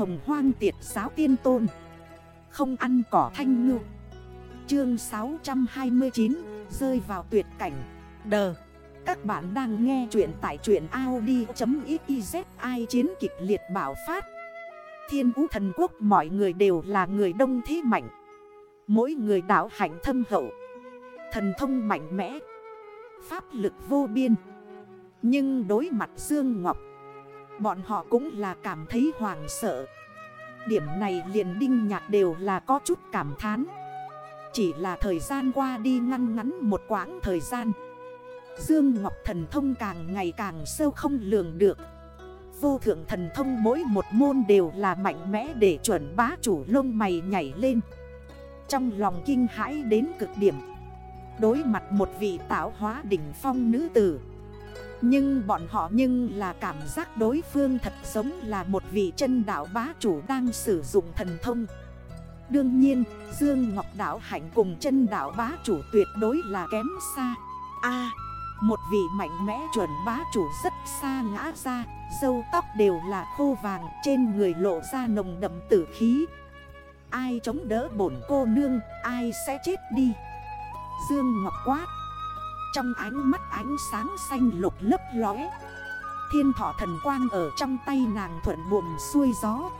hồng hoang tiệt giáo tiên tôn. Không ăn cỏ thanh ngư. Chương 629 Rơi vào tuyệt cảnh. Đờ. Các bạn đang nghe chuyện tại truyện Audi.xyz Ai chiến kịch liệt bảo phát. Thiên vũ thần quốc, mọi người đều là người đông thế mạnh. Mỗi người đảo hạnh thâm hậu. Thần thông mạnh mẽ. Pháp lực vô biên. Nhưng đối mặt Dương Ngọc Bọn họ cũng là cảm thấy hoàng sợ. Điểm này liền đinh nhạc đều là có chút cảm thán. Chỉ là thời gian qua đi ngăn ngắn một quãng thời gian. Dương Ngọc thần thông càng ngày càng sâu không lường được. Vô thượng thần thông mỗi một môn đều là mạnh mẽ để chuẩn bá chủ lông mày nhảy lên. Trong lòng kinh hãi đến cực điểm. Đối mặt một vị tạo hóa đỉnh phong nữ tử nhưng bọn họ nhưng là cảm giác đối phương thật giống là một vị chân đảo bá chủ đang sử dụng thần thông. Đương nhiên, Dương Ngọc Đảo Hạnh cùng chân đảo bá chủ tuyệt đối là kém xa. A một vị mạnh mẽ chuẩn bá chủ rất xa ngã ra Dâu tóc đều là khô vàng trên người lộ ra nồng đậm tử khí. Ai chống đỡ bổn cô nương, ai sẽ chết đi? Dương Ngọc quát. Trong ánh mắt ánh sáng xanh lục lấp lóe, Thiên thọ thần quang ở trong tay nàng thuận buồm xuôi gió.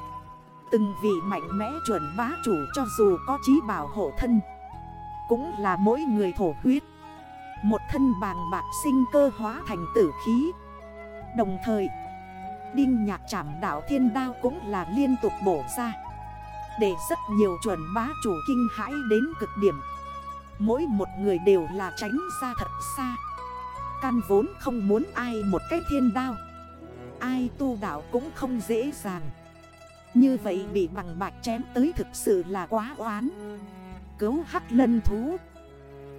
Từng vị mạnh mẽ chuẩn bá chủ cho dù có trí bảo hộ thân, Cũng là mỗi người thổ huyết. Một thân bàng bạc sinh cơ hóa thành tử khí. Đồng thời, Đinh nhạc chảm đảo thiên đao cũng là liên tục bổ ra, Để rất nhiều chuẩn bá chủ kinh hãi đến cực điểm. Mỗi một người đều là tránh ra thật xa. Căn vốn không muốn ai một cái thiên đao. Ai tu đạo cũng không dễ dàng. Như vậy bị bằng bạc chém tới thực sự là quá oán. Cứu hắc lân thú.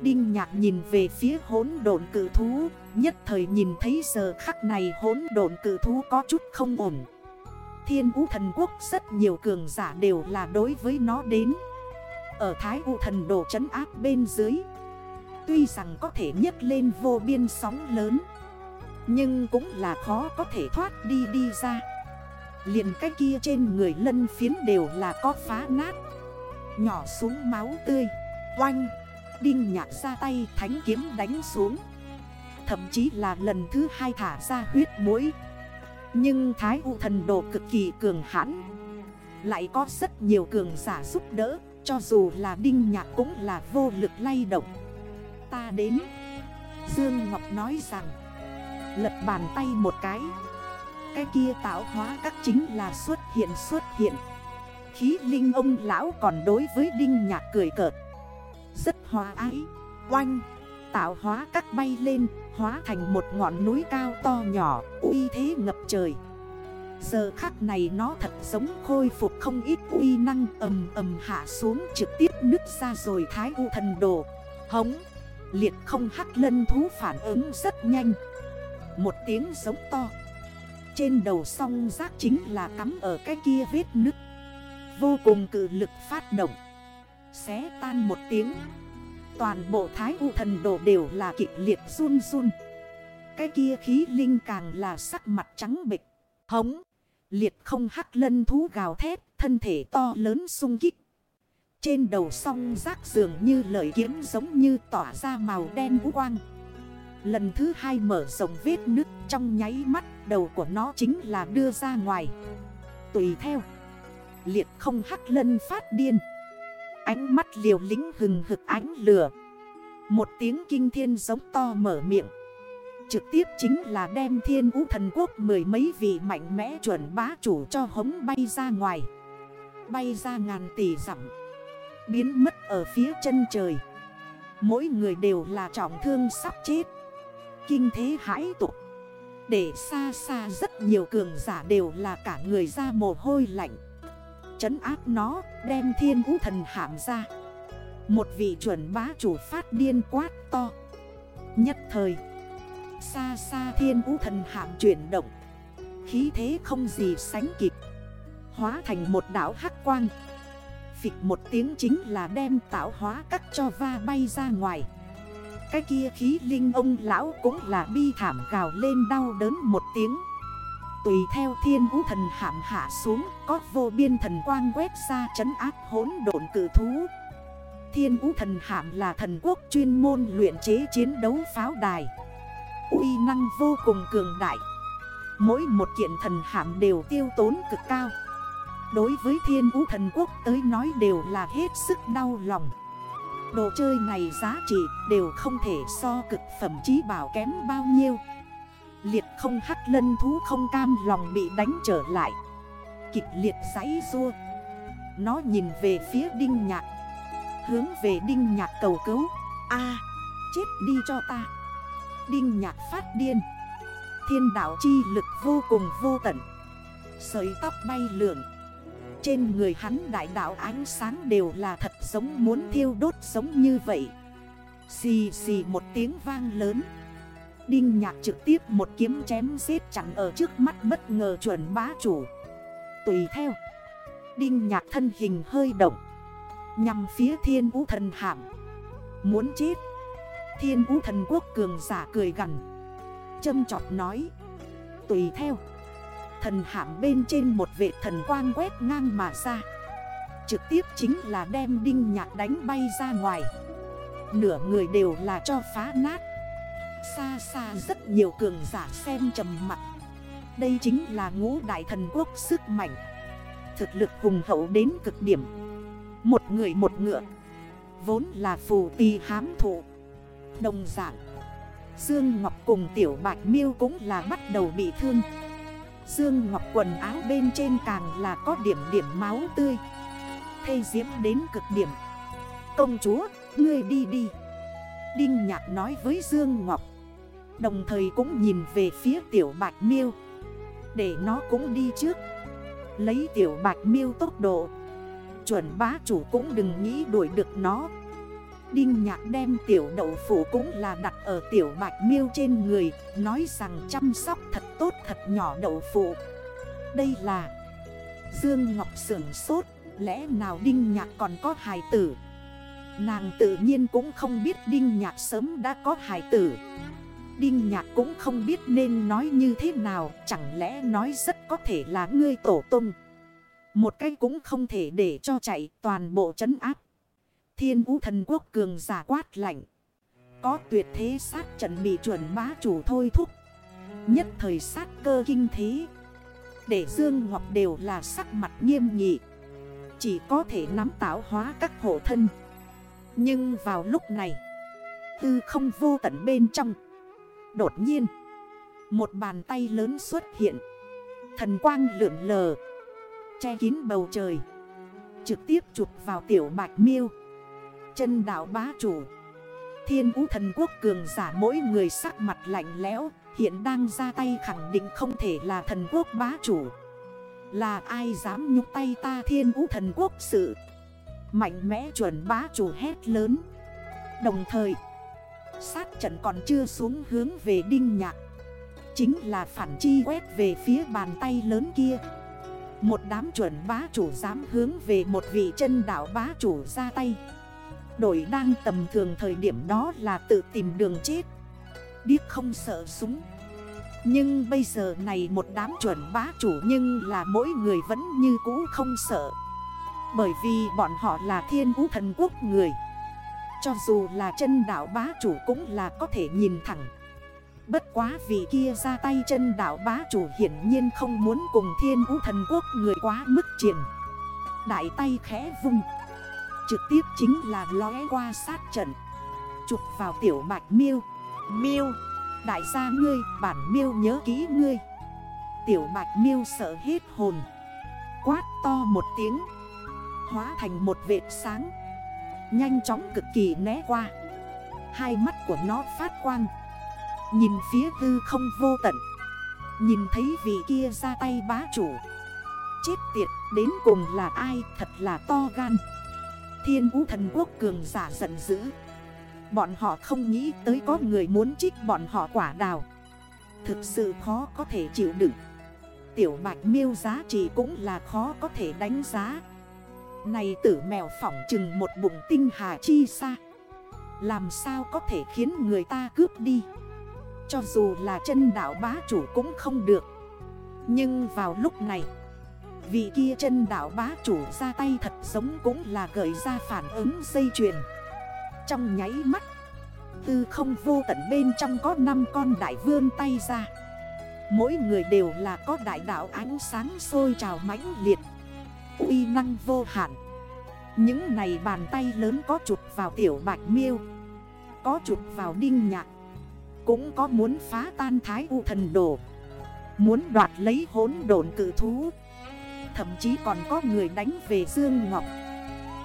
Đinh nhạc nhìn về phía hốn độn cử thú, Nhất thời nhìn thấy giờ khắc này hốn độn cử thú có chút không ổn. Thiên vũ thần quốc rất nhiều cường giả đều là đối với nó đến ở Thái U thần đồ trấn áp bên dưới. Tuy rằng có thể nhấc lên vô biên sóng lớn, Nhưng cũng là khó có thể thoát đi đi ra. Liền cái kia trên người lân phiến đều là có phá nát. Nhỏ xuống máu tươi, Oanh, Đinh nhạc ra tay thánh kiếm đánh xuống. Thậm chí là lần thứ hai thả ra huyết mũi. Nhưng Thái U thần đồ cực kỳ cường hãn, Lại có rất nhiều cường giả giúp đỡ cho dù là đinh nhạc cũng là vô lực lay động. Ta đến. Dương Ngọc nói rằng, Lật bàn tay một cái. Cái kia tạo hóa các chính là xuất hiện xuất hiện. Khí linh ông lão còn đối với đinh nhạc cười cợt. Rất hòa ái, Oanh. Tạo hóa các bay lên, Hóa thành một ngọn núi cao to nhỏ, uy thế ngập trời. Giờ khắc này nó thật giống khôi phục không ít uy năng ầm ầm hạ xuống trực tiếp nứt ra rồi thái u thần đồ. Hống! Liệt không hắc lân thú phản ứng rất nhanh. Một tiếng giống to. Trên đầu song rác chính là cắm ở cái kia vết nứt. Vô cùng cử lực phát động. Xé tan một tiếng. Toàn bộ thái u thần đồ đều là kịch liệt run run. Cái kia khí linh càng là sắc mặt trắng bịch Hống! Liệt không hắc lân thú gào thét, thân thể to lớn sung kích. Trên đầu song rác dường như lợi kiếm giống như tỏa ra màu đen vũ quang. Lần thứ hai mở rộng vết nứt, trong nháy mắt đầu của nó chính là đưa ra ngoài. Tùy theo, liệt không hắc lân phát điên. Ánh mắt liều lính hừng hực ánh lửa. Một tiếng kinh thiên giống to mở miệng. Trực tiếp chính là đem thiên vũ thần quốc mười mấy vị mạnh mẽ chuẩn bá chủ cho hống bay ra ngoài. Bay ra ngàn tỷ dặm. Biến mất ở phía chân trời. Mỗi người đều là trọng thương sắp chết. Kinh thế hãi tục. Để xa xa rất nhiều cường giả đều là cả người ra mồ hôi lạnh. Chấn áp nó, đem thiên vũ thần hạm ra. Một vị chuẩn bá chủ phát điên quát to. Nhất thời Xa xa thiên vũ thần hạm chuyển động. Khí thế không gì sánh kịp. Hóa thành một đảo hắc quang. Phịch một tiếng chính là đem tạo hóa cắt cho va bay ra ngoài. Cái kia khí linh ông lão cũng là bi thảm gào lên đau đớn một tiếng. Tùy theo thiên vũ thần hạm hạ xuống, Có vô biên thần quang quét ra trấn áp hốn độn cử thú. Thiên vũ thần hạm là thần quốc chuyên môn luyện chế chiến đấu pháo đài uy năng vô cùng cường đại. Mỗi một kiện thần hạm đều tiêu tốn cực cao. Đối với thiên vũ thần quốc tới nói đều là hết sức đau lòng. Đồ chơi này giá trị đều không thể so cực phẩm trí bảo kém bao nhiêu. Liệt không hắc lân thú không cam lòng bị đánh trở lại. Kịch liệt giấy rua Nó nhìn về phía đinh nhạc. Hướng về đinh nhạc cầu cứu. A, chết đi cho ta. Đinh nhạc phát điên. Thiên đảo chi lực vô cùng vô tận. Sợi tóc bay lượn. Trên người hắn đại đảo ánh sáng đều là thật giống muốn thiêu đốt giống như vậy. Xì xì một tiếng vang lớn. Đinh nhạc trực tiếp một kiếm chém xếp chẳng ở trước mắt bất ngờ chuẩn bá chủ. Tùy theo, Đinh nhạc thân hình hơi động. Nhằm phía thiên vũ thần hàm Muốn chết. Thiên vũ thần quốc cường giả cười gần Châm chọc nói, Tùy theo. Thần hạm bên trên một vệ thần quang quét ngang mà ra. Trực tiếp chính là đem đinh nhạc đánh bay ra ngoài. Nửa người đều là cho phá nát. Xa xa rất nhiều cường giả xem trầm mặt. Đây chính là ngũ đại thần quốc sức mạnh. Thực lực hùng hậu đến cực điểm. Một người một ngựa. Vốn là phù tì hám thụ. Đồng dạng. Dương Ngọc cùng Tiểu Bạch Miêu cũng là bắt đầu bị thương. Dương Ngọc quần áo bên trên càng là có điểm điểm máu tươi. Thây diễm đến cực điểm. Công chúa, ngươi đi đi. Đinh Nhạc nói với Dương Ngọc. Đồng thời cũng nhìn về phía Tiểu Bạch Miêu. Để nó cũng đi trước. Lấy Tiểu Bạch Miêu tốc độ. Chuẩn bá chủ cũng đừng nghĩ đuổi được nó. Đinh nhạc đem tiểu đậu phủ cũng là đặt ở tiểu bạch miêu trên người, Nói rằng chăm sóc thật tốt thật nhỏ đậu phụ Đây là Dương Ngọc sưởng sốt, Lẽ nào Đinh Nhạc còn có hài tử? Nàng tự nhiên cũng không biết Đinh Nhạc sớm đã có hài tử. Đinh Nhạc cũng không biết nên nói như thế nào, Chẳng lẽ nói rất có thể là ngươi tổ tung Một cái cũng không thể để cho chạy, toàn bộ trấn áp. Thiên vũ thần quốc cường giả quát lạnh. Có tuyệt thế sát trận bị chuẩn bá chủ thôi thúc. Nhất thời sát cơ kinh thế. Để Dương Ngọc đều là sắc mặt nghiêm nghị. Chỉ có thể nắm tạo hóa các hộ thân. Nhưng vào lúc này. Tư không vô tận bên trong. Đột nhiên. Một bàn tay lớn xuất hiện. Thần quang lượn lờ. Che kín bầu trời. Trực tiếp chụp vào tiểu bạch miêu. Chân đảo bá chủ. Thiên vũ thần quốc cường giả mỗi người sắc mặt lạnh lẽo, Hiện đang ra tay khẳng định không thể là thần quốc bá chủ. Là ai dám nhúc tay ta thiên vũ thần quốc sự? Mạnh mẽ chuẩn bá chủ hét lớn. Đồng thời, Sát trận còn chưa xuống hướng về đinh nhạc. Chính là phản chi quét về phía bàn tay lớn kia. Một đám chuẩn bá chủ dám hướng về một vị chân đảo bá chủ ra tay. Đổi đang tầm thường thời điểm đó là tự tìm đường chết. Điếc không sợ súng. Nhưng bây giờ này một đám chuẩn bá chủ Nhưng là mỗi người vẫn như cũ không sợ. Bởi vì bọn họ là thiên vũ thần quốc người. Cho dù là chân đảo bá chủ cũng là có thể nhìn thẳng. Bất quá vì kia ra tay chân đảo bá chủ hiển nhiên không muốn cùng thiên vũ thần quốc người quá mức triển. Đại tay khẽ vung. Trực tiếp chính là lóe qua sát trận. Chụp vào tiểu bạch miêu. Miêu. Đại gia ngươi, bản miêu nhớ kỹ ngươi. Tiểu bạch miêu sợ hết hồn. Quát to một tiếng. Hóa thành một vệt sáng. Nhanh chóng cực kỳ né qua. Hai mắt của nó phát quang. Nhìn phía hư không vô tận. Nhìn thấy vị kia ra tay bá chủ. Chết tiệt, đến cùng là ai, thật là to gan. Thiên vũ thần quốc cường giả giận dữ. Bọn họ không nghĩ tới có người muốn trích bọn họ quả đào. Thực sự khó có thể chịu đựng. Tiểu bạch miêu giá trị cũng là khó có thể đánh giá. Này tử mèo phỏng chừng một bụng tinh hà chi xa Làm sao có thể khiến người ta cướp đi? Cho dù là chân đảo bá chủ cũng không được. Nhưng vào lúc này Vị kia chân đảo bá chủ ra tay thật giống cũng là gợi ra phản ứng dây chuyền. Trong nháy mắt, Tư không vô tận bên trong có 5 con đại vương tay ra. Mỗi người đều là có đại đạo ánh sáng sôi trào mãnh liệt, uy năng vô hạn. Những này bàn tay lớn có chụp vào tiểu bạch miêu, Có chụp vào đinh nhạc, Cũng có muốn phá tan thái u thần đồ, Muốn đoạt lấy hốn đồn cử thú. Thậm chí còn có người đánh về Dương Ngọc.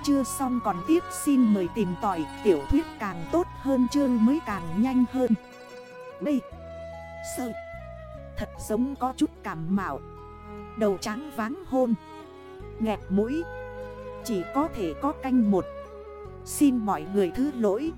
Chưa xong còn tiếp, xin mời tìm tỏi Tiểu thuyết càng tốt hơn, chương mới càng nhanh hơn. B. Sơ Thật giống có chút cảm mạo. Đầu trắng váng hôn. Nghẹt mũi. Chỉ có thể có canh một. Xin mọi người thứ lỗi.